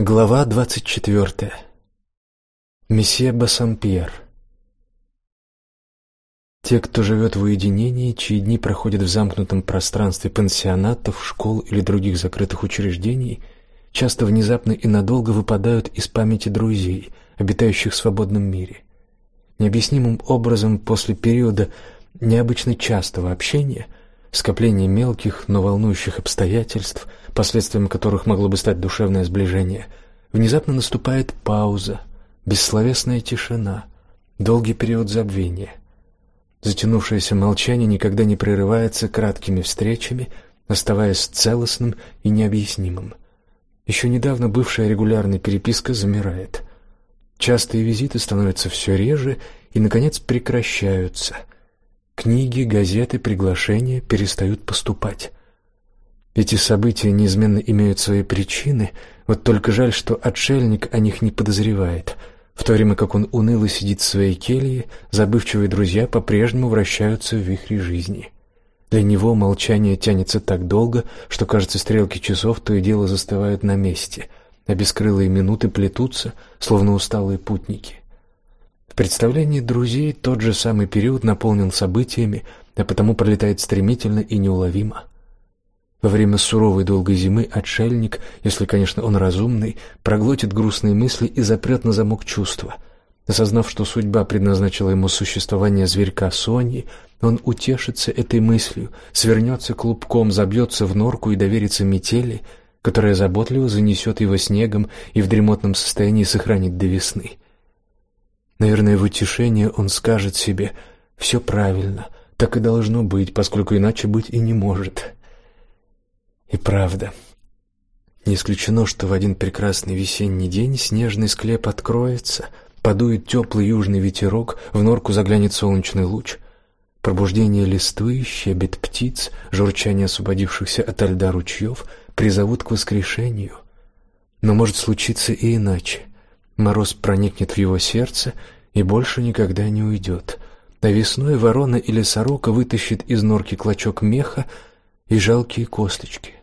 Глава двадцать четвертая. Месье Бассампьер. Те, кто живет в уединении, чьи дни проходят в замкнутом пространстве пансионатов, школ или других закрытых учреждений, часто внезапно и надолго выпадают из памяти друзей, обитающих в свободном мире. Необъяснимым образом после периода необычно частого общения, скопления мелких, но волнующих обстоятельств – последствием которых могло бы стать душевное сближение, внезапно наступает пауза, бессловесная тишина, долгий период забвения. Затянувшееся молчание никогда не прерывается краткими встречами, оставаясь целостным и необъяснимым. Еще недавно бывшая регулярная переписка замирает. Частые визиты становятся все реже и наконец прекращаются. Книги, газеты, приглашения перестают поступать. Эти события неизменно имеют свои причины, вот только жаль, что отшельник о них не подозревает. В то время как он уныло сидит в своей келье, забывчивые друзья по-прежнему вращаются в вихре жизни. Для него молчание тянется так долго, что, кажется, стрелки часов то и дело застывают на месте, а бескрылые минуты плетутся, словно усталые путники. Представлении друзей тот же самый период наполнен событиями, а потому пролетает стремительно и неуловимо. Во время суровой долгой зимы отшельник, если, конечно, он разумный, проглотит грустные мысли и запрет на замок чувства. Осознав, что судьба предназначила ему существование зверька Сони, он утешится этой мыслью, свернется клубком, забьется в норку и доверится метели, которая заботливо занесет его снегом и в дремотном состоянии сохранит до весны. Наверное, в утешение он скажет себе: «все правильно, так и должно быть, поскольку иначе быть и не может". И правда, не исключено, что в один прекрасный весенний день снежный склеп откроется, подует теплый южный ветерок, в норку заглянет солнечный луч. Пробуждение листвы, щебет птиц, журчание освободившихся от льда ручьев призовут к воскрешению. Но может случиться и иначе. Мороз проникнет в его сердце и больше никогда не уйдет. А весной ворона или сорока вытащит из норки клочок меха и жалкие косточки.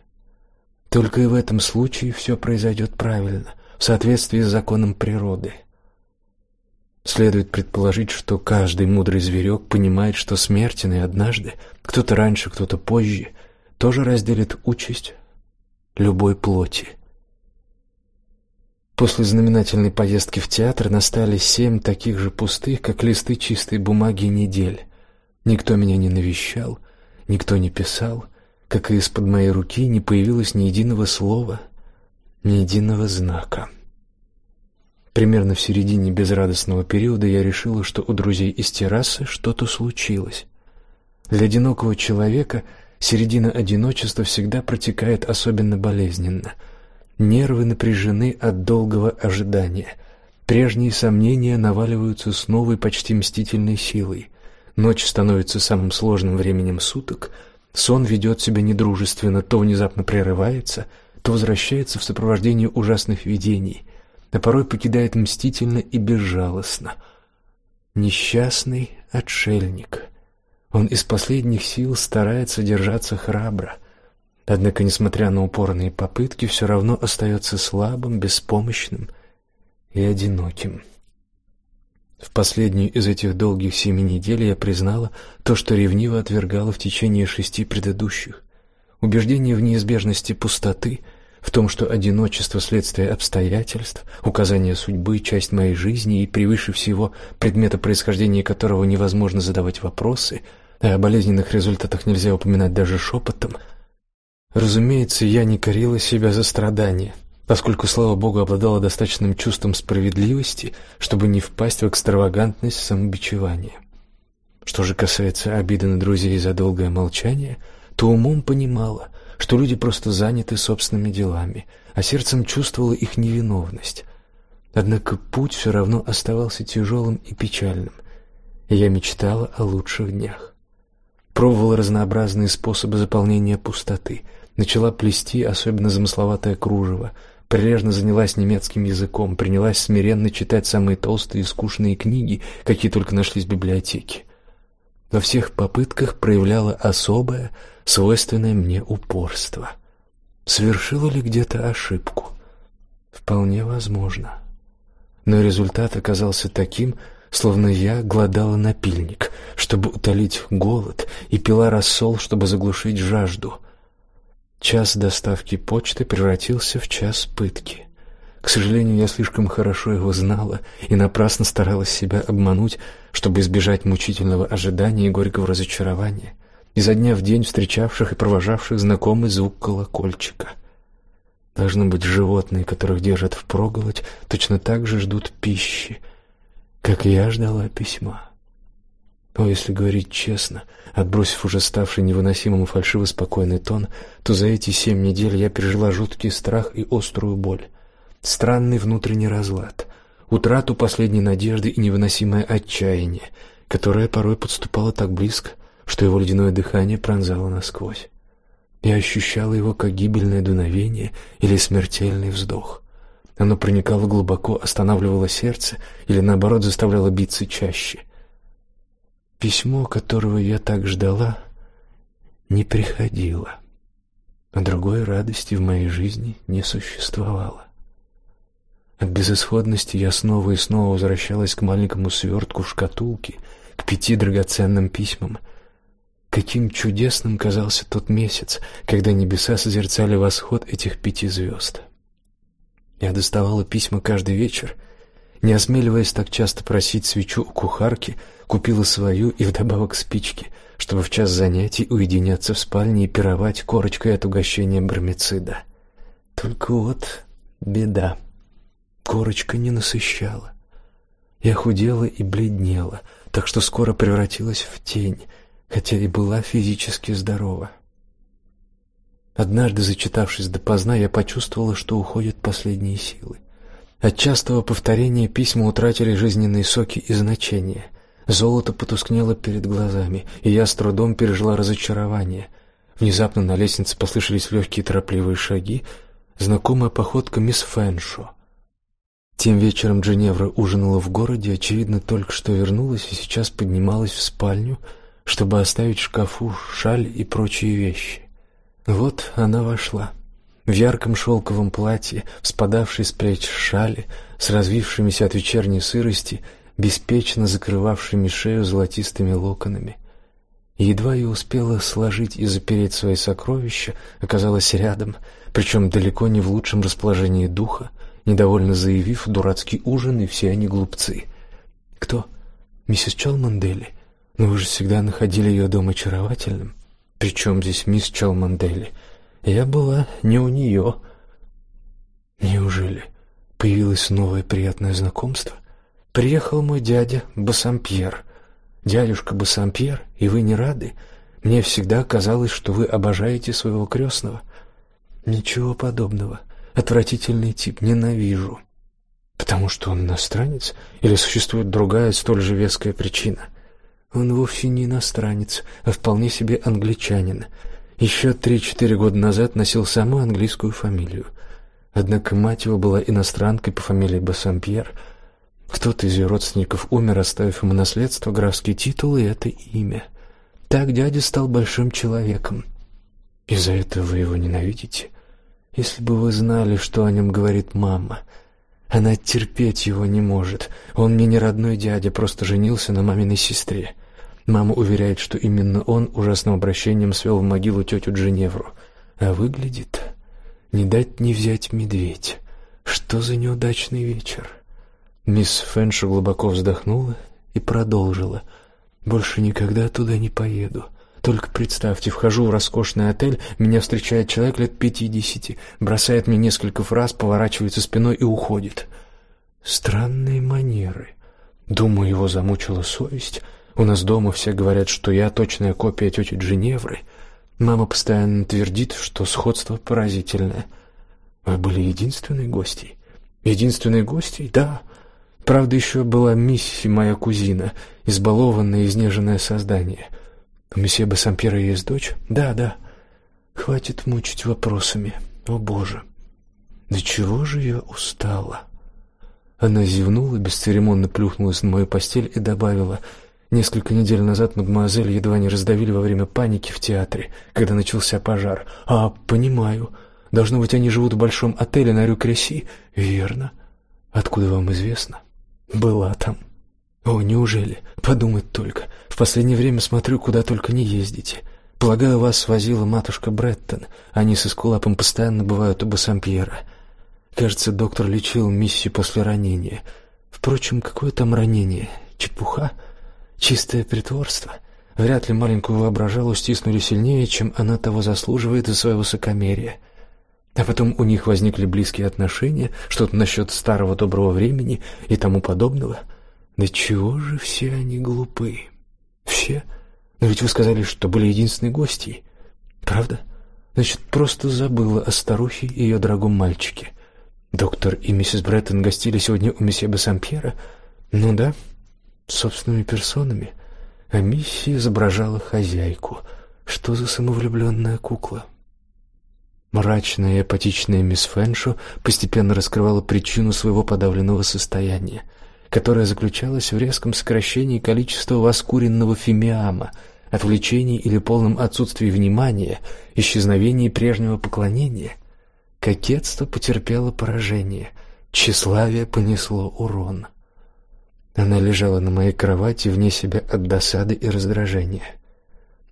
Только и в этом случае все произойдет правильно, в соответствии с законом природы. Следует предположить, что каждый мудрый зверек понимает, что смертен и однажды, кто-то раньше, кто-то позже, тоже разделит участь любой плоти. После знаменательной поездки в театр настали семь таких же пустых, как листы чистой бумаги недель. Никто меня не навещал, никто не писал, как и из-под моей руки не появилось ни единого слова, ни единого знака. Примерно в середине безрадостного периода я решила, что у друзей из террасы что-то случилось. Для одинокого человека середина одиночества всегда протекает особенно болезненно. Нервы напряжены от долгого ожидания. Прежние сомнения наваливаются с новой почти мстительной силой. Ночь становится самым сложным временем суток — Сон ведет себя недружественно, то внезапно прерывается, то возвращается в сопровождении ужасных видений, а порой покидает мстительно и безжалостно. Несчастный отшельник. Он из последних сил старается держаться храбро. Однако, несмотря на упорные попытки, все равно остается слабым, беспомощным и одиноким. В последнюю из этих долгих семи недель я признала то, что ревниво отвергала в течение шести предыдущих. Убеждение в неизбежности пустоты, в том, что одиночество следствие обстоятельств, указание судьбы часть моей жизни и превыше всего предмета происхождения которого невозможно задавать вопросы, а о болезненных результатах нельзя упоминать даже шепотом. Разумеется, я не корила себя за страдания, поскольку, слава богу, обладала достаточным чувством справедливости, чтобы не впасть в экстравагантность самобичевания. Что же касается обиды на друзей за долгое молчание, то умом понимала, что люди просто заняты собственными делами, а сердцем чувствовала их невиновность. Однако путь все равно оставался тяжелым и печальным, я мечтала о лучших днях. Пробовала разнообразные способы заполнения пустоты, начала плести особенно замысловатое кружево, прилежно занялась немецким языком, принялась смиренно читать самые толстые и скучные книги, какие только нашлись в библиотеке. Во всех попытках проявляла особое, свойственное мне упорство. Совершила ли где-то ошибку? Вполне возможно. Но результат оказался таким, словно я глодала напильник, чтобы утолить голод, и пила рассол, чтобы заглушить жажду. Час доставки почты превратился в час пытки. К сожалению, я слишком хорошо его знала и напрасно старалась себя обмануть, чтобы избежать мучительного ожидания и горького разочарования, изо дня в день встречавших и провожавших знакомый звук колокольчика. Должно быть, животные, которых держат в впроголодь, точно так же ждут пищи, как я ждала письма. Но если говорить честно, отбросив уже ставший невыносимым и фальшиво спокойный тон, то за эти семь недель я пережила жуткий страх и острую боль странный внутренний разлад, утрату последней надежды и невыносимое отчаяние, которое порой подступало так близко, что его ледяное дыхание пронзало насквозь. Я ощущала его как гибельное дуновение или смертельный вздох. Оно проникало глубоко, останавливало сердце или наоборот заставляло биться чаще. Письмо, которого я так ждала, не приходило. А другой радости в моей жизни не существовало. От безысходности я снова и снова возвращалась к маленькому свертку в шкатулке, к пяти драгоценным письмам. Каким чудесным казался тот месяц, когда небеса созерцали восход этих пяти звезд. Я доставала письма каждый вечер, не осмеливаясь так часто просить свечу у кухарки, купила свою и вдобавок спички, чтобы в час занятий уединяться в спальне и пировать корочкой от угощения бармицида. Только вот беда. Корочка не насыщала. Я худела и бледнела, так что скоро превратилась в тень, хотя и была физически здорова. Однажды, зачитавшись допоздна, я почувствовала, что уходят последние силы. От частого повторения письма утратили жизненные соки и значение. Золото потускнело перед глазами, и я с трудом пережила разочарование. Внезапно на лестнице послышались легкие торопливые шаги, знакомая походка мисс Фэншо. Тем вечером Дженевра ужинала в городе, очевидно, только что вернулась и сейчас поднималась в спальню, чтобы оставить в шкафу шаль и прочие вещи. Вот она вошла. В ярком шелковом платье, спадавшей с плеч шали, с развившимися от вечерней сырости, беспечно закрывавшими шею золотистыми локонами. едва я успела сложить и запереть свои сокровища, оказалась рядом, причем далеко не в лучшем расположении духа, недовольно заявив дурацкий ужин и все они глупцы. Кто? Миссис Чалмандели? Но вы же всегда находили ее дом очаровательным. Причем здесь мисс Чалмандели? Я была не у нее. Неужели появилось новое приятное знакомство? Приехал мой дядя Бассампьер. Дядюшка Бассампьер, и вы не рады? Мне всегда казалось, что вы обожаете своего крестного. Ничего подобного. Отвратительный тип, ненавижу. Потому что он иностранец или существует другая столь же веская причина? Он вовсе не иностранец, а вполне себе англичанин. Еще три-четыре года назад носил самую английскую фамилию. Однако мать его была иностранкой по фамилии Бассампьер. Кто-то из ее родственников умер, оставив ему наследство, графский титул и это имя. Так дядя стал большим человеком. И за это вы его ненавидите? Если бы вы знали, что о нем говорит мама. Она терпеть его не может. Он мне не родной дядя, просто женился на маминой сестре. Мама уверяет, что именно он ужасным обращением свел в могилу тетю Дженевру. А выглядит не дать не взять медведь. Что за неудачный вечер? Мисс Фэншо глубоко вздохнула и продолжила: "Больше никогда туда не поеду. Только представьте, вхожу в роскошный отель, меня встречает человек лет пятидесяти, бросает мне несколько фраз, поворачивается спиной и уходит. Странные манеры. Думаю, его замучила совесть. У нас дома все говорят, что я точная копия тети Дженевры. Мама постоянно твердит, что сходство поразительное. Вы были единственной гостьей? Единственной гостьей? Да. Правда, еще была Мисси, моя кузина, избалованное, изнеженное создание — у месье Бассампьера есть дочь? Да, да. Хватит мучить вопросами. О, боже. Да чего же я устала. Она зевнула, бесцеремонно плюхнулась на мою постель и добавила: Несколько недель назад мадемуазель едва не раздавили во время паники в театре, когда начался пожар. А, понимаю. Должно быть, они живут в большом отеле на Рю-Креси. Верно. Откуда вам известно? Была там. О, неужели? Подумать только. В последнее время смотрю, куда только не ездите. Полагаю, вас возила матушка Бреттон. Они с Эскулапом постоянно бывают у Бассампьера. Кажется, доктор лечил миссию после ранения. Впрочем, какое там ранение? Чепуха? Чистое притворство? Вряд ли маленькую воображалу стиснули сильнее, чем она того заслуживает из своего высокомерия. А потом у них возникли близкие отношения, что-то насчет старого доброго времени и тому подобного. Да чего же все они глупы? Все? Но ведь вы сказали, что были единственной гостьей. Правда? Значит, просто забыла о старухе и ее дорогом мальчике. Доктор и миссис Бреттон гостили сегодня у месье Бассампьера? Ну да, собственными персонами. А миссия изображала хозяйку. Что за самовлюбленная кукла? Мрачная и апатичная мисс Фэншо постепенно раскрывала причину своего подавленного состояния, которое заключалось в резком сокращении количества воскуренного фимиама, отвлечении или полном отсутствии внимания, исчезновении прежнего поклонения. Кокетство потерпело поражение, тщеславие понесло урон. Она лежала на моей кровати вне себя от досады и раздражения.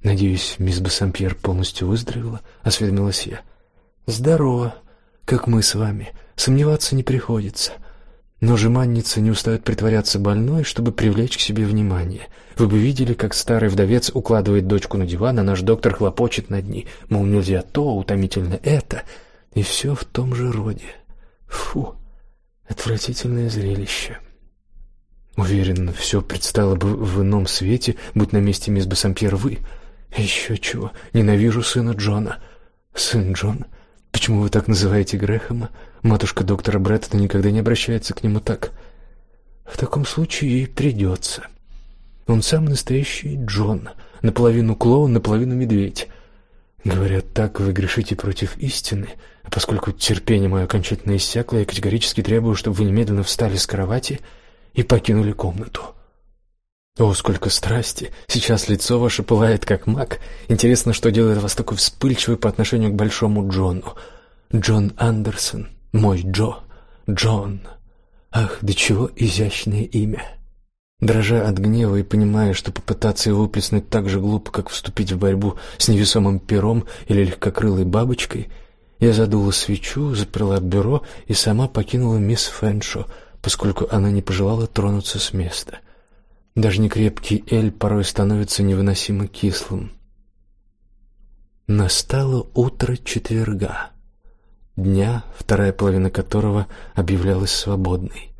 Надеюсь, мисс Бассампьер полностью выздоровела, осведомилась я. Здорово, как мы с вами. Сомневаться не приходится. Но жеманница не устает притворяться больной, чтобы привлечь к себе внимание. Вы бы видели, как старый вдовец укладывает дочку на диван, а наш доктор хлопочет над ней, мол, нельзя то, утомительно это, и все в том же роде. Фу, отвратительное зрелище. Уверен, все предстало бы в ином свете, будь на месте мисс Бассампьер вы. Еще чего, ненавижу сына Джона. Сын Джон Почему вы так называете Грэхэма? Матушка доктора Бреттона никогда не обращается к нему так. В таком случае ей придется. Он сам настоящий Джон, наполовину клоун, наполовину медведь. Говорят, так вы грешите против истины. А поскольку терпение мое окончательно иссякло, я категорически требую, чтобы вы немедленно встали с кровати и покинули комнату. О, сколько страсти! Сейчас лицо ваше пылает как маг. Интересно, что делает вас такой вспыльчивой по отношению к большому Джону. Джон Андерсон, мой Джо, Джон. Ах, до чего изящное имя. Дрожа от гнева и понимая, что попытаться его выплеснуть так же глупо, как вступить в борьбу с невесомым пером или легкокрылой бабочкой, я задула свечу, заперла бюро и сама покинула мисс Фэншо, поскольку она не пожелала тронуться с места. Даже некрепкий эль порой становится невыносимо кислым. Настало утро четверга, дня, вторая половина которого объявлялась свободной.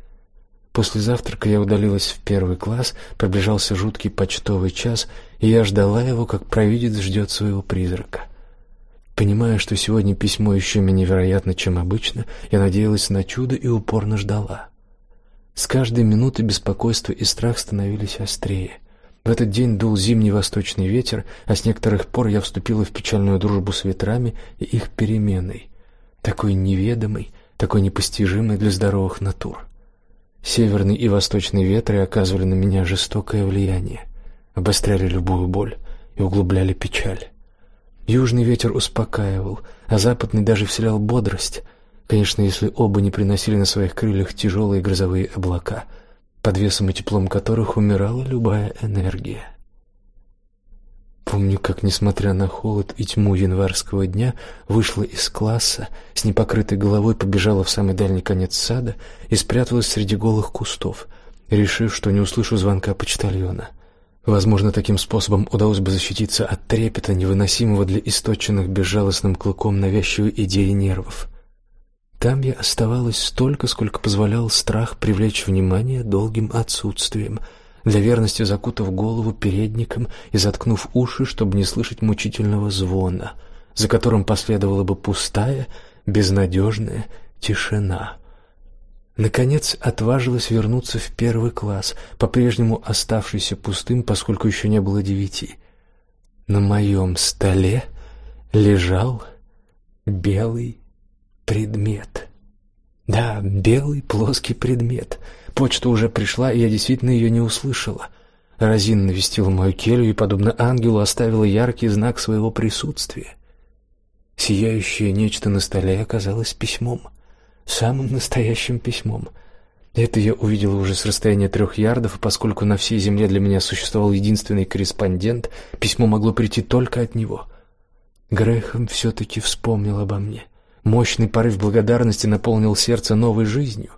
После завтрака я удалилась в первый класс, приближался жуткий почтовый час, и я ждала его, как провидец ждет своего призрака. Понимая, что сегодня письмо еще менее вероятно, чем обычно, я надеялась на чудо и упорно ждала. С каждой минутой беспокойство и страх становились острее. В этот день дул зимний восточный ветер, а с некоторых пор я вступила в печальную дружбу с ветрами и их переменой, такой неведомой, такой непостижимой для здоровых натур. Северный и восточный ветры оказывали на меня жестокое влияние, обостряли любую боль и углубляли печаль. Южный ветер успокаивал, а западный даже вселял бодрость, Конечно, если оба не приносили на своих крыльях тяжелые грозовые облака, под весом и теплом которых умирала любая энергия. Помню, как, несмотря на холод и тьму январского дня, вышла из класса, с непокрытой головой побежала в самый дальний конец сада и спряталась среди голых кустов, решив, что не услышу звонка почтальона. Возможно, таким способом удалось бы защититься от трепета, невыносимого для источенных безжалостным клыком навязчивой идеи нервов. Там я оставалась столько, сколько позволял страх привлечь внимание долгим отсутствием, для верности закутав голову передником и заткнув уши, чтобы не слышать мучительного звона, за которым последовала бы пустая, безнадежная тишина. Наконец отважилась вернуться в первый класс, по-прежнему оставшийся пустым, поскольку еще не было девяти. На моем столе лежал белый предмет. Да, белый плоский предмет. Почта уже пришла, и я действительно ее не услышала. Розин навестила мою келью и, подобно ангелу, оставила яркий знак своего присутствия. Сияющее нечто на столе оказалось письмом, самым настоящим письмом. Это я увидела уже с расстояния трех ярдов, и поскольку на всей земле для меня существовал единственный корреспондент, письмо могло прийти только от него. Грехом все таки вспомнил обо мне. Мощный порыв благодарности наполнил сердце новой жизнью.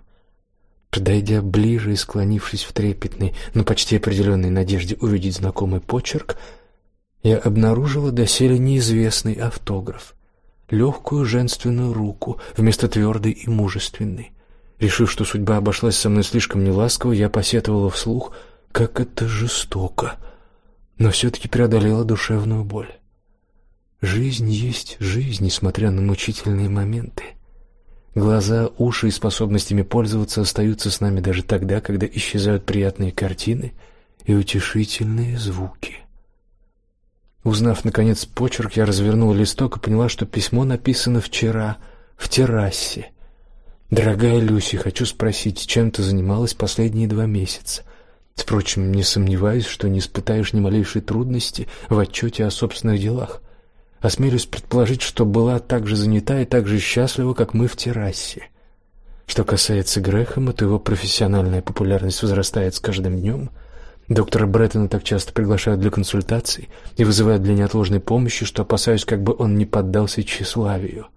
Подойдя ближе и склонившись в трепетной, но почти определенной надежде увидеть знакомый почерк, я обнаружила доселе неизвестный автограф, легкую женственную руку вместо твердой и мужественной. Решив, что судьба обошлась со мной слишком неласково, я посетовала вслух, как это жестоко, но все таки преодолела душевную боль. Жизнь есть жизнь, несмотря на мучительные моменты. Глаза, уши и способностями пользоваться остаются с нами даже тогда, когда исчезают приятные картины и утешительные звуки. Узнав наконец почерк, я развернула листок и поняла, что письмо написано вчера в террасе. Дорогая Люси, хочу спросить, чем ты занималась последние два месяца? Впрочем, не сомневаюсь, что не испытаешь ни малейшей трудности в отчете о собственных делах. Осмелюсь предположить, что была так же занята и так же счастлива, как мы в террасе. Что касается Грэхэма, то его профессиональная популярность возрастает с каждым днем. Доктора Бреттона так часто приглашают для консультаций и вызывают для неотложной помощи, что опасаюсь, как бы он не поддался тщеславию.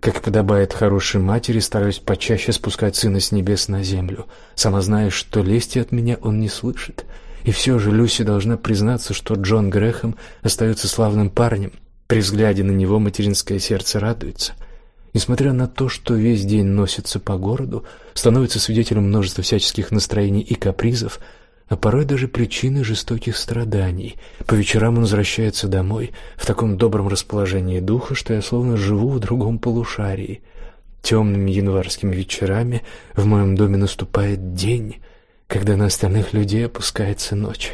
Как и подобает хорошей матери, стараюсь почаще спускать сына с небес на землю, сама зная, что лести от меня он не слышит. И все же Люси должна признаться, что Джон Грэхэм остается славным парнем, при взгляде на него материнское сердце радуется. Несмотря на то, что весь день носится по городу, становится свидетелем множества всяческих настроений и капризов, а порой даже причины жестоких страданий. По вечерам он возвращается домой в таком добром расположении духа, что я словно живу в другом полушарии. Темными январскими вечерами в моем доме наступает день, когда на остальных людей опускается ночь.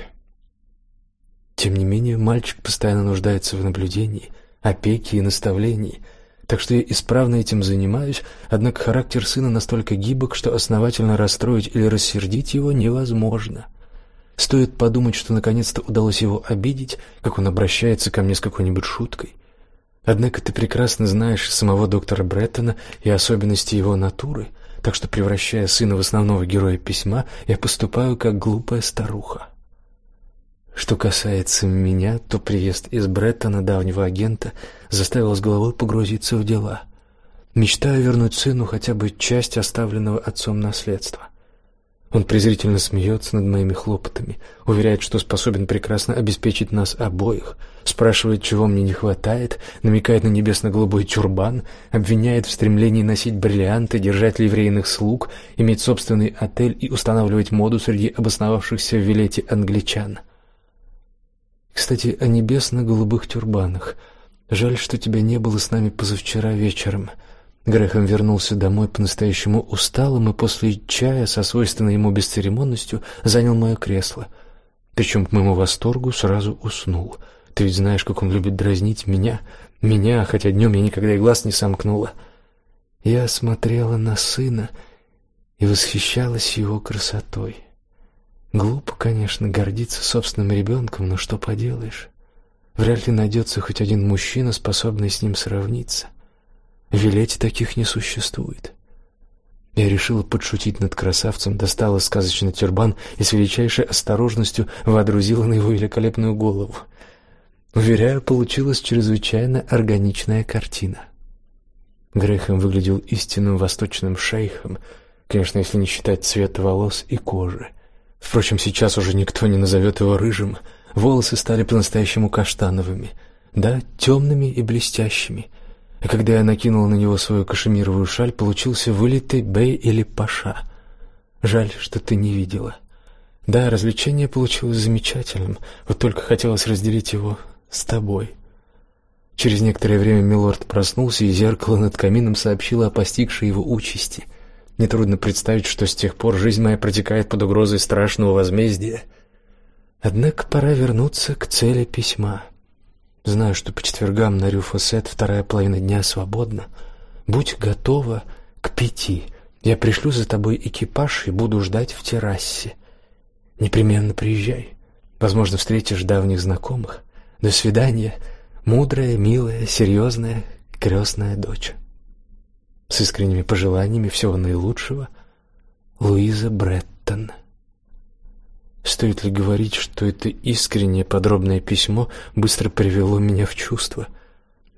Тем не менее, мальчик постоянно нуждается в наблюдении, опеке и наставлении. Так что я исправно этим занимаюсь, однако характер сына настолько гибок, что основательно расстроить или рассердить его невозможно. Стоит подумать, что наконец-то удалось его обидеть, как он обращается ко мне с какой-нибудь шуткой. Однако ты прекрасно знаешь самого доктора Бреттона и особенности его натуры, так что превращая сына в основного героя письма, я поступаю как глупая старуха. Что касается меня, то приезд из Бреттона давнего агента заставил с головой погрузиться в дела. Мечтаю вернуть сыну хотя бы часть оставленного отцом наследства. Он презрительно смеется над моими хлопотами, уверяет, что способен прекрасно обеспечить нас обоих, спрашивает, чего мне не хватает, намекает на небесно-голубой тюрбан, обвиняет в стремлении носить бриллианты, держать ливрейных слуг, иметь собственный отель и устанавливать моду среди обосновавшихся в Вилете англичан. Кстати, о небесно-голубых тюрбанах. Жаль, что тебя не было с нами позавчера вечером. Грехом вернулся домой по-настоящему усталым и после чая со свойственной ему бесцеремонностью занял мое кресло. Причем к моему восторгу сразу уснул. Ты ведь знаешь, как он любит дразнить меня, меня, хотя днем я никогда и глаз не сомкнула. Я смотрела на сына и восхищалась его красотой. Глупо, конечно, гордиться собственным ребенком, но что поделаешь? Вряд ли найдется хоть один мужчина, способный с ним сравниться. В Вилете таких не существует. Я решила подшутить над красавцем, достала сказочный тюрбан и с величайшей осторожностью водрузила на его великолепную голову. Уверяю, получилась чрезвычайно органичная картина. Грехом выглядел истинным восточным шейхом, конечно, если не считать цвет волос и кожи. Впрочем, сейчас уже никто не назовет его рыжим. Волосы стали по-настоящему каштановыми, да, темными и блестящими. А когда я накинула на него свою кашемировую шаль, получился вылитый бей или паша. Жаль, что ты не видела. Да, развлечение получилось замечательным. Вот только хотелось разделить его с тобой. Через некоторое время милорд проснулся, и зеркало над камином сообщило о постигшей его участи — Нетрудно представить, что с тех пор жизнь моя протекает под угрозой страшного возмездия. Однако пора вернуться к цели письма. Знаю, что по четвергам на Рюфосет вторая половина дня свободна. Будь готова к пяти. Я пришлю за тобой экипаж и буду ждать в террасе. Непременно приезжай. Возможно, встретишь давних знакомых. До свидания, мудрая, милая, серьезная крестная дочь. С искренними пожеланиями всего наилучшего, Луиза Бреттон. Стоит ли говорить, что это искреннее подробное письмо быстро привело меня в чувство?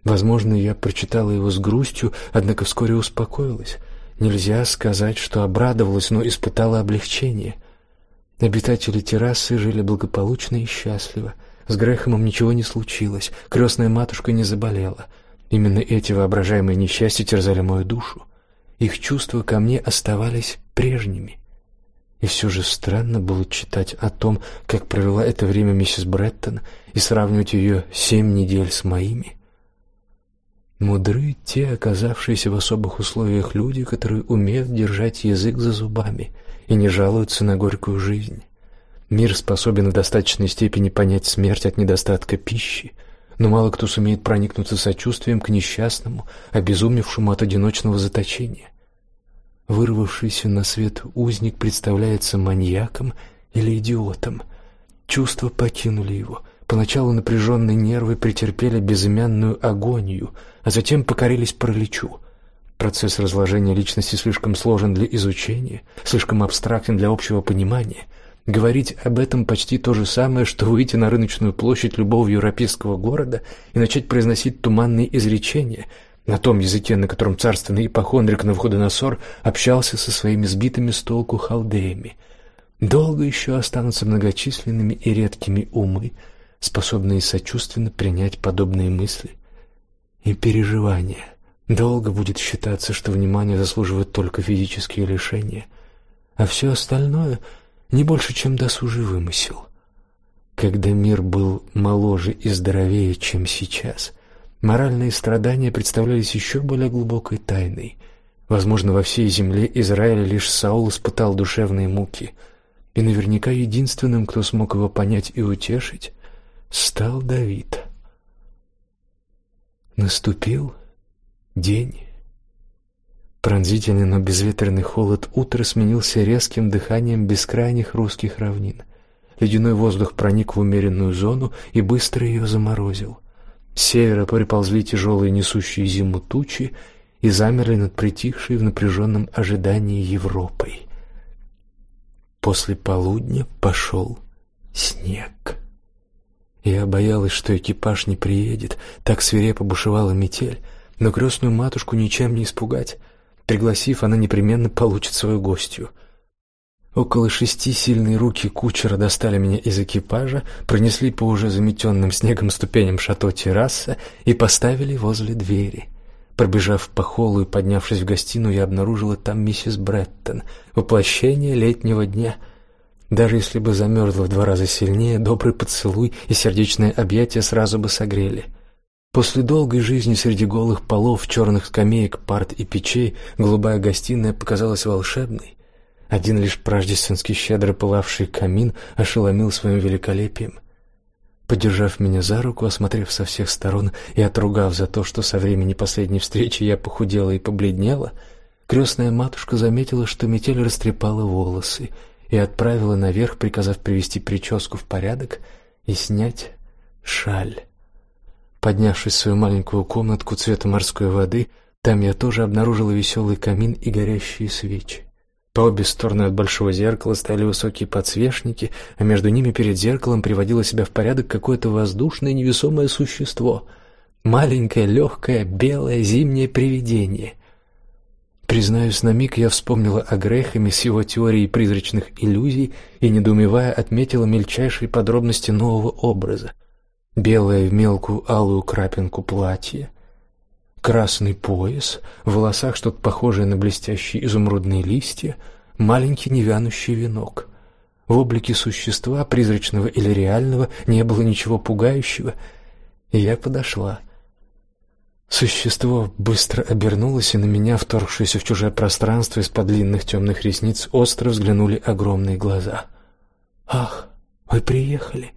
Возможно, я прочитала его с грустью, однако вскоре успокоилась. Нельзя сказать, что обрадовалась, но испытала облегчение. Обитатели террасы жили благополучно и счастливо. С Грехомом ничего не случилось, крестная матушка не заболела. Именно эти воображаемые несчастья терзали мою душу. Их чувства ко мне оставались прежними. И все же странно было читать о том, как провела это время миссис Бреттон, и сравнивать ее семь недель с моими. Мудры те, оказавшиеся в особых условиях люди, которые умеют держать язык за зубами и не жалуются на горькую жизнь. Мир способен в достаточной степени понять смерть от недостатка пищи, но мало кто сумеет проникнуться сочувствием к несчастному, обезумевшему от одиночного заточения. Вырвавшийся на свет узник представляется маньяком или идиотом. Чувства покинули его. Поначалу напряженные нервы претерпели безымянную агонию, а затем покорились параличу. Процесс разложения личности слишком сложен для изучения, слишком абстрактен для общего понимания. Говорить об этом почти то же самое, что выйти на рыночную площадь любого европейского города и начать произносить туманные изречения – на том языке, на котором царственный ипохондрик Навуходоносор общался со своими сбитыми с толку халдеями. Долго еще останутся многочисленными и редкими умы, способные сочувственно принять подобные мысли и переживания. Долго будет считаться, что внимание заслуживают только физические лишения, а все остальное не больше, чем досужий вымысел. Когда мир был моложе и здоровее, чем сейчас, Моральные страдания представлялись еще более глубокой тайной. Возможно, во всей земле Израиля лишь Саул испытал душевные муки, и наверняка единственным, кто смог его понять и утешить, стал Давид. Наступил день. Пронзительный, но безветренный холод утра сменился резким дыханием бескрайних русских равнин. Ледяной воздух проник в умеренную зону и быстро ее заморозил. С севера приползли тяжелые несущие зиму тучи и замерли над притихшей в напряженном ожидании Европой. После полудня пошел снег. Я боялась, что экипаж не приедет, так свирепо бушевала метель, но крестную матушку ничем не испугать. Пригласив, она непременно получит свою гостью — Около шести сильные руки кучера достали меня из экипажа, пронесли по уже заметенным снегом ступеням шато терраса и поставили возле двери. Пробежав по холлу и поднявшись в гостиную, я обнаружила там миссис Бреттон, воплощение летнего дня. Даже если бы замерзла в два раза сильнее, добрый поцелуй и сердечное объятие сразу бы согрели. После долгой жизни среди голых полов, черных скамеек, парт и печей, голубая гостиная показалась волшебной. Один лишь празднественский щедро пылавший камин ошеломил своим великолепием. Подержав меня за руку, осмотрев со всех сторон и отругав за то, что со времени последней встречи я похудела и побледнела, крестная матушка заметила, что метель растрепала волосы и отправила наверх, приказав привести прическу в порядок и снять шаль. Поднявшись в свою маленькую комнатку цвета морской воды, там я тоже обнаружила веселый камин и горящие свечи. По обе стороны от большого зеркала стояли высокие подсвечники, а между ними перед зеркалом приводило себя в порядок какое-то воздушное невесомое существо, маленькое, легкое, белое зимнее привидение. Признаюсь, на миг я вспомнила о Грехеме с его теорией призрачных иллюзий и недоумевая отметила мельчайшие подробности нового образа: белое в мелкую алую крапинку платье, красный пояс, в волосах что-то похожее на блестящие изумрудные листья, маленький невянущий венок. В облике существа, призрачного или реального, не было ничего пугающего, я подошла. Существо быстро обернулось, и на меня, вторгшееся в чужое пространство из-под длинных темных ресниц, остро взглянули огромные глаза. «Ах, вы приехали!»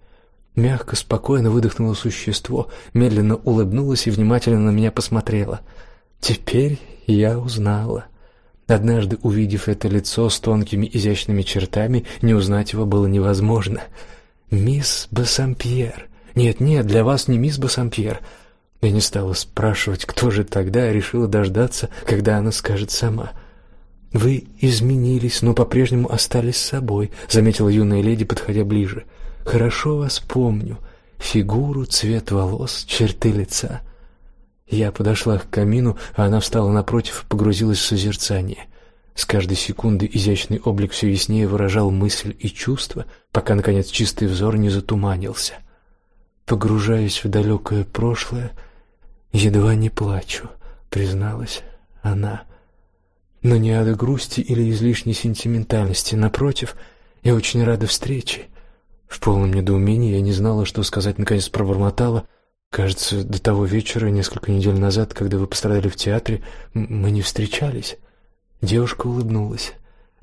Мягко, спокойно выдохнуло существо, медленно улыбнулось и внимательно на меня посмотрело. Теперь я узнала. Однажды, увидев это лицо с тонкими изящными чертами, не узнать его было невозможно. Мисс Бассампьер. Нет, нет, для вас не мисс Бассампьер. Я не стала спрашивать, кто же тогда, а решила дождаться, когда она скажет сама. Вы изменились, но по-прежнему остались собой, заметила юная леди, подходя ближе. Хорошо вас помню. Фигуру, цвет волос, черты лица. Я подошла к камину, а она встала напротив и погрузилась в созерцание. С каждой секунды изящный облик все яснее выражал мысль и чувства, пока наконец чистый взор не затуманился. Погружаясь в далекое прошлое, Едва не плачу, призналась она. Но не от грусти или излишней сентиментальности, напротив, я очень рада встрече. В полном недоумении я не знала, что сказать, наконец пробормотала: "Кажется, до того вечера, несколько недель назад, когда вы пострадали в театре, мы не встречались". Девушка улыбнулась.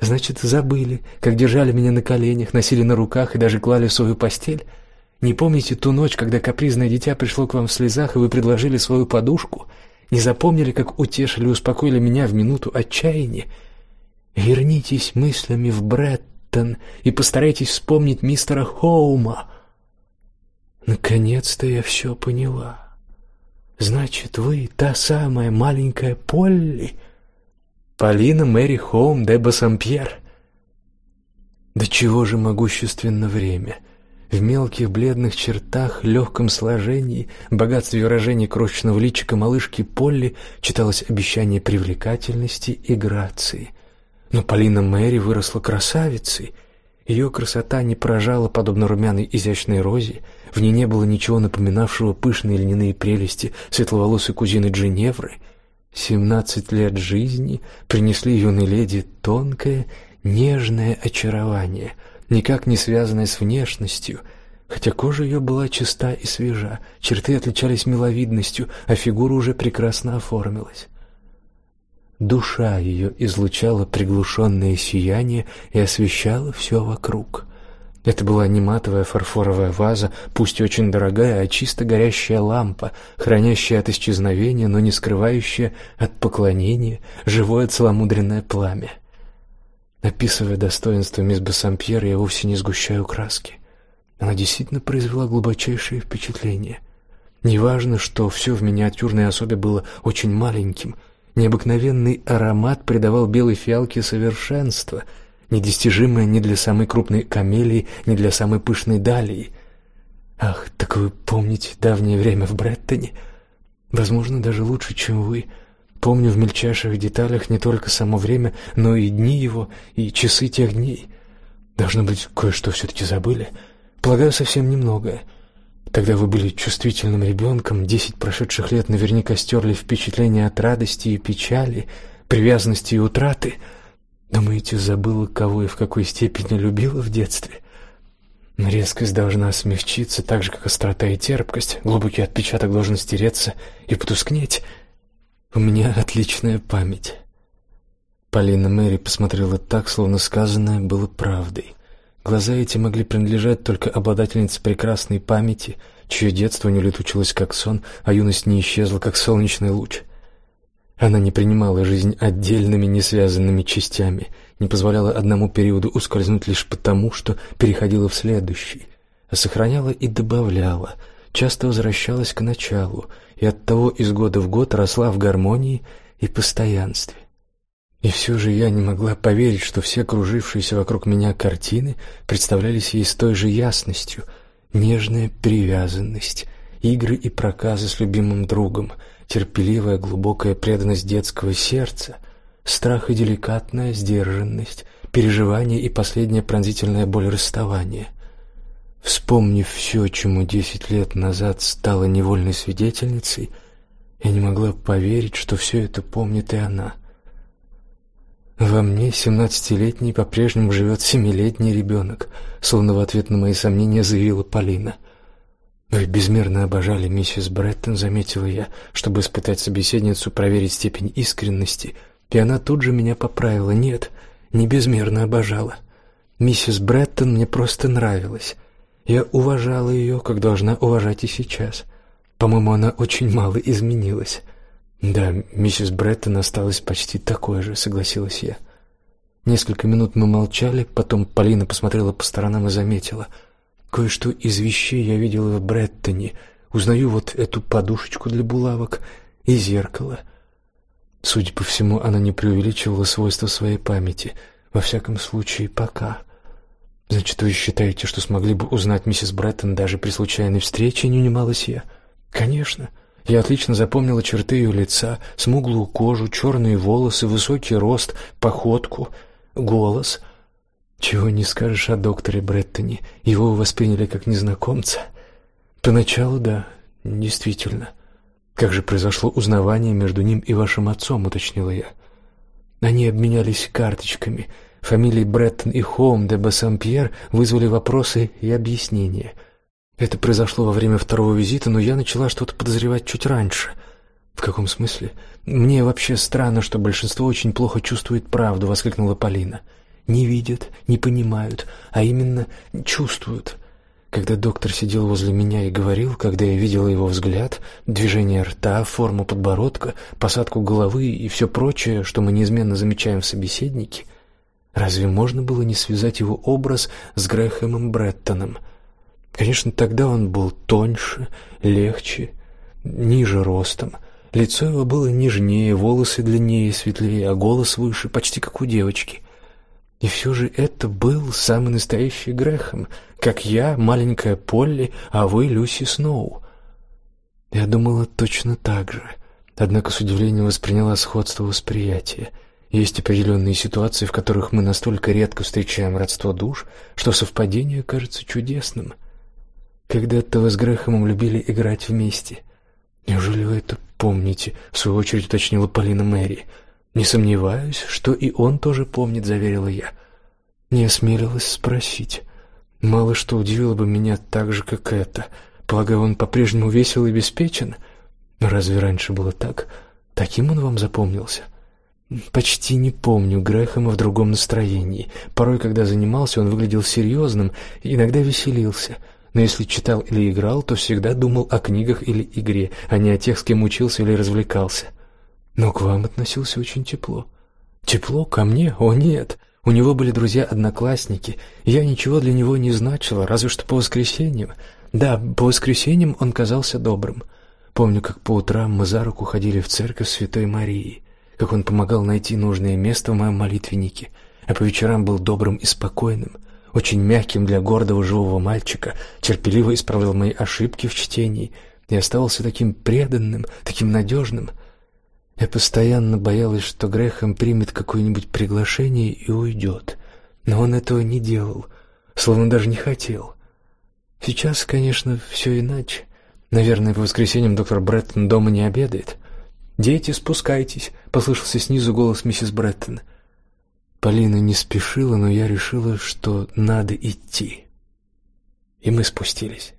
Значит, забыли, как держали меня на коленях, носили на руках и даже клали в свою постель. Не помните ту ночь, когда капризное дитя пришло к вам в слезах, и вы предложили свою подушку? Не запомнили, как утешили и успокоили меня в минуту отчаяния? Вернитесь мыслями в Бреттон и постарайтесь вспомнить мистера Хоума. Наконец-то я все поняла. Значит, вы та самая маленькая Полли, Полина Мэри Хоум де Бассампьер. Да чего же могущественно время! В мелких бледных чертах, легком сложении, богатстве выражений крошечного личика малышки Полли читалось обещание привлекательности и грации. Но Полина Мэри выросла красавицей. Ее красота не поражала подобно румяной изящной розе, в ней не было ничего напоминавшего пышные льняные прелести светловолосой кузины Джиневры. Семнадцать лет жизни принесли юной леди тонкое, нежное очарование — никак не связанная с внешностью, хотя кожа ее была чиста и свежа, черты отличались миловидностью, а фигура уже прекрасно оформилась. Душа ее излучала приглушенное сияние и освещала все вокруг. Это была не матовая фарфоровая ваза, пусть очень дорогая, а чисто горящая лампа, хранящая от исчезновения, но не скрывающая от поклонения живое целомудренное пламя. Описывая достоинства мисс Бассампьер, я вовсе не сгущаю краски. Она действительно произвела глубочайшее впечатление. Неважно, что все в миниатюрной особе было очень маленьким, необыкновенный аромат придавал белой фиалке совершенство, недостижимое ни для самой крупной камелии, ни для самой пышной далии. Ах, так вы помните давнее время в Бреттоне? Возможно, даже лучше, чем вы. Помню в мельчайших деталях не только само время, но и дни его, и часы тех дней. Должно быть, кое-что все-таки забыли. Полагаю, совсем немного. Тогда вы были чувствительным ребенком, десять прошедших лет наверняка стерли впечатление от радости и печали, привязанности и утраты. Думаете, забыла, кого и в какой степени любила в детстве? Резкость должна смягчиться, так же, как острота и терпкость. Глубокий отпечаток должен стереться и потускнеть — у меня отличная память. Полина Мэри посмотрела так, словно сказанное было правдой. Глаза эти могли принадлежать только обладательнице прекрасной памяти, чье детство не улетучилось как сон, а юность не исчезла как солнечный луч. Она не принимала жизнь отдельными, не связанными частями, не позволяла одному периоду ускользнуть лишь потому, что переходила в следующий, а сохраняла и добавляла, часто возвращалась к началу, и оттого из года в год росла в гармонии и постоянстве. И все же я не могла поверить, что все кружившиеся вокруг меня картины представлялись ей с той же ясностью: нежная привязанность, игры и проказы с любимым другом, терпеливая глубокая преданность детского сердца, страх и деликатная сдержанность, переживание и последняя пронзительная боль расставания. Вспомнив все, чему десять лет назад стала невольной свидетельницей, я не могла поверить, что все это помнит и она. Во мне, семнадцатилетний, по-прежнему живет семилетний ребенок, словно в ответ на мои сомнения заявила Полина. Вы безмерно обожали миссис Бреттон, заметила я, чтобы испытать собеседницу, проверить степень искренности, и она тут же меня поправила: "Нет, не безмерно обожала. Миссис Бреттон мне просто нравилась. Я уважала ее, как должна уважать и сейчас. По-моему, она очень мало изменилась. Да, миссис Бреттон осталась почти такой же, согласилась я. Несколько минут мы молчали, потом Полина посмотрела по сторонам и заметила: кое-что из вещей я видела в Бреттоне. Узнаю вот эту подушечку для булавок и зеркало. Судя по всему, она не преувеличивала свойства своей памяти, во всяком случае, пока. Значит, вы считаете, что смогли бы узнать миссис Бреттон даже при случайной встрече, не унималась я? Конечно. Я отлично запомнила черты ее лица, смуглую кожу, черные волосы, высокий рост, походку, голос. Чего не скажешь о докторе Бреттоне. Его восприняли как незнакомца. Поначалу, да, действительно. Как же произошло узнавание между ним и вашим отцом, уточнила я. Они обменялись карточками. Фамилии Бреттон и Хоум де Бассампьер вызвали вопросы и объяснения. Это произошло во время второго визита, но я начала что-то подозревать чуть раньше. В каком смысле? Мне вообще странно, что большинство очень плохо чувствует правду, воскликнула Полина. Не видят, не понимают, а именно чувствуют. Когда доктор сидел возле меня и говорил, когда я видела его взгляд, движение рта, форму подбородка, посадку головы и все прочее, что мы неизменно замечаем в собеседнике, разве можно было не связать его образ с Грэхэмом Бреттоном? Конечно, тогда он был тоньше, легче, ниже ростом. Лицо его было нежнее, волосы длиннее и светлее, а голос выше, почти как у девочки. И все же это был самый настоящий Грэхэм, как я, маленькая Полли, а вы Люси Сноу. Я думала точно так же, однако с удивлением восприняла сходство восприятия. Есть определенные ситуации, в которых мы настолько редко встречаем родство душ, что совпадение кажется чудесным. Когда-то вы с Грэхэмом любили играть вместе. Неужели вы это помните? В свою очередь уточнила Полина Мэри. Не сомневаюсь, что и он тоже помнит, заверила я. Не осмелилась спросить. Мало что удивило бы меня так же, как это. Полагаю, он по-прежнему весел и обеспечен. Разве раньше было так? Таким он вам запомнился? Почти не помню Грэхэма в другом настроении. Порой, когда занимался, он выглядел серьезным, иногда веселился. Но если читал или играл, то всегда думал о книгах или игре, а не о тех, с кем учился или развлекался. Но к вам относился очень тепло. Тепло ко мне? О нет. У него были друзья-одноклассники, я ничего для него не значила, разве что по воскресеньям. Да, по воскресеньям он казался добрым. Помню, как по утрам мы за руку ходили в церковь Святой Марии, как он помогал найти нужное место в моем молитвеннике, а по вечерам был добрым и спокойным, очень мягким для гордого живого мальчика, терпеливо исправлял мои ошибки в чтении и оставался таким преданным, таким надежным — я постоянно боялась, что Грехом примет какое-нибудь приглашение и уйдет. Но он этого не делал, словно даже не хотел. Сейчас, конечно, все иначе. Наверное, по воскресеньям доктор Бреттон дома не обедает. Дети, спускайтесь, послышался снизу голос миссис Бреттон. Полина не спешила, но я решила, что надо идти. И мы спустились.